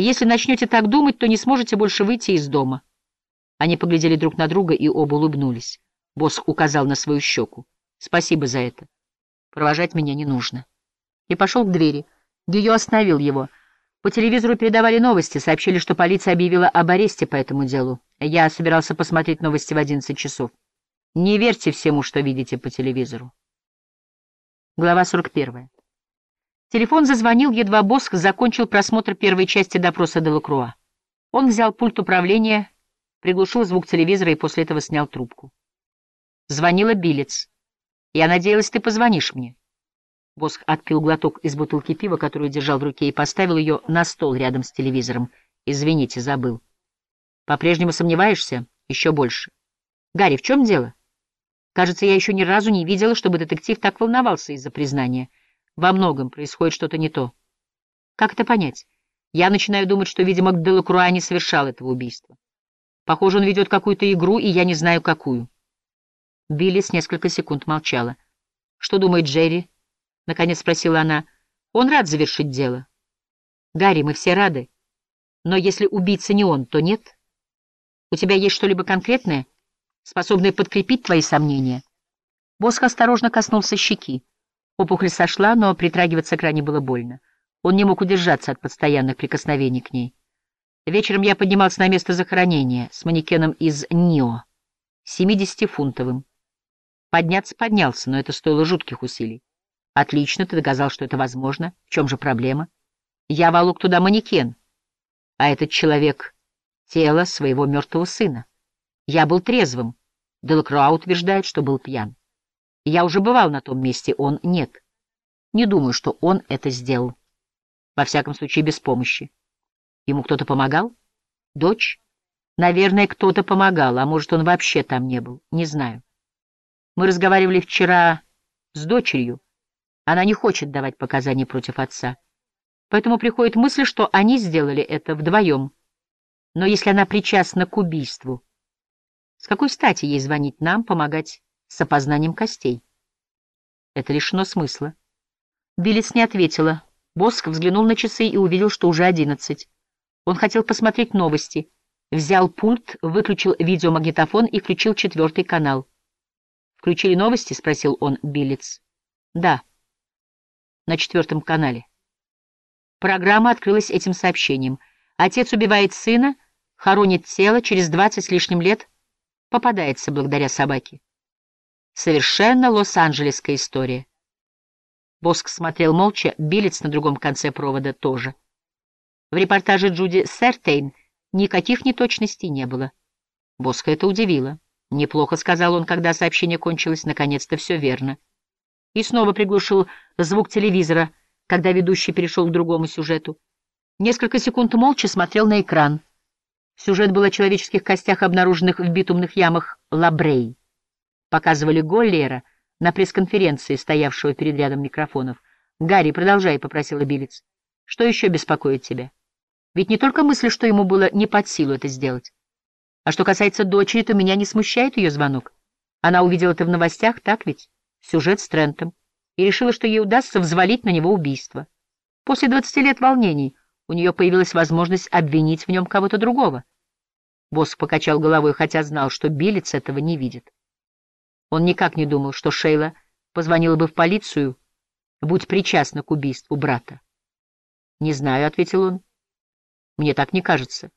И если начнете так думать, то не сможете больше выйти из дома. Они поглядели друг на друга и оба улыбнулись. Босс указал на свою щеку. Спасибо за это. Провожать меня не нужно. И пошел к двери. Гио остановил его. По телевизору передавали новости, сообщили, что полиция объявила об аресте по этому делу. Я собирался посмотреть новости в 11 часов. Не верьте всему, что видите по телевизору. Глава 41. Телефон зазвонил, едва Боск закончил просмотр первой части допроса Делакруа. Он взял пульт управления, приглушил звук телевизора и после этого снял трубку. Звонила Билец. «Я надеялась, ты позвонишь мне». Босх отпил глоток из бутылки пива, которую держал в руке, и поставил ее на стол рядом с телевизором. «Извините, забыл». «По-прежнему сомневаешься? Еще больше». «Гарри, в чем дело?» «Кажется, я еще ни разу не видела, чтобы детектив так волновался из-за признания. Во многом происходит что-то не то». «Как это понять?» «Я начинаю думать, что, видимо, Делакруа не совершал этого убийства. Похоже, он ведет какую-то игру, и я не знаю, какую». Биллис несколько секунд молчала. «Что думает Джерри?» — наконец спросила она. «Он рад завершить дело». «Гарри, мы все рады. Но если убийца не он, то нет. У тебя есть что-либо конкретное, способное подкрепить твои сомнения?» Босх осторожно коснулся щеки. Опухоль сошла, но притрагиваться к ране было больно. Он не мог удержаться от постоянных прикосновений к ней. Вечером я поднимался на место захоронения с манекеном из НИО, 70-фунтовым. Подняться поднялся, но это стоило жутких усилий. Отлично, ты доказал, что это возможно. В чем же проблема? Я волок туда манекен, а этот человек — тело своего мертвого сына. Я был трезвым. Делакруа утверждает, что был пьян. Я уже бывал на том месте, он нет. Не думаю, что он это сделал. Во всяком случае, без помощи. Ему кто-то помогал? Дочь? Наверное, кто-то помогал, а может, он вообще там не был. Не знаю. Мы разговаривали вчера с дочерью. Она не хочет давать показания против отца. Поэтому приходит мысль, что они сделали это вдвоем. Но если она причастна к убийству, с какой стати ей звонить нам, помогать с опознанием костей? Это лишено смысла. Биллис не ответила. Боск взглянул на часы и увидел, что уже одиннадцать. Он хотел посмотреть новости. Взял пульт, выключил видеомагнитофон и включил четвертый канал. «Включили новости?» — спросил он Биллиц. «Да» на четвертом канале. Программа открылась этим сообщением. Отец убивает сына, хоронит тело, через двадцать с лишним лет попадается благодаря собаке. Совершенно лос-анджелесская история. Боск смотрел молча, Билец на другом конце провода тоже. В репортаже Джуди Сертейн никаких неточностей не было. Боска это удивило. «Неплохо», — сказал он, когда сообщение кончилось, — «наконец-то все верно» и снова приглушил звук телевизора, когда ведущий перешел к другому сюжету. Несколько секунд молча смотрел на экран. Сюжет был о человеческих костях, обнаруженных в битумных ямах Лабрей. Показывали Голлера на пресс-конференции, стоявшего перед рядом микрофонов. «Гарри, продолжай», — попросила Билец. «Что еще беспокоит тебя? Ведь не только мысль, что ему было не под силу это сделать. А что касается дочери, то меня не смущает ее звонок. Она увидела это в новостях, так ведь?» сюжет с Трентом и решила, что ей удастся взвалить на него убийство. После двадцати лет волнений у нее появилась возможность обвинить в нем кого-то другого. Босс покачал головой, хотя знал, что Билец этого не видит. Он никак не думал, что Шейла позвонила бы в полицию, будь причастна к убийству брата. «Не знаю», — ответил он. «Мне так не кажется.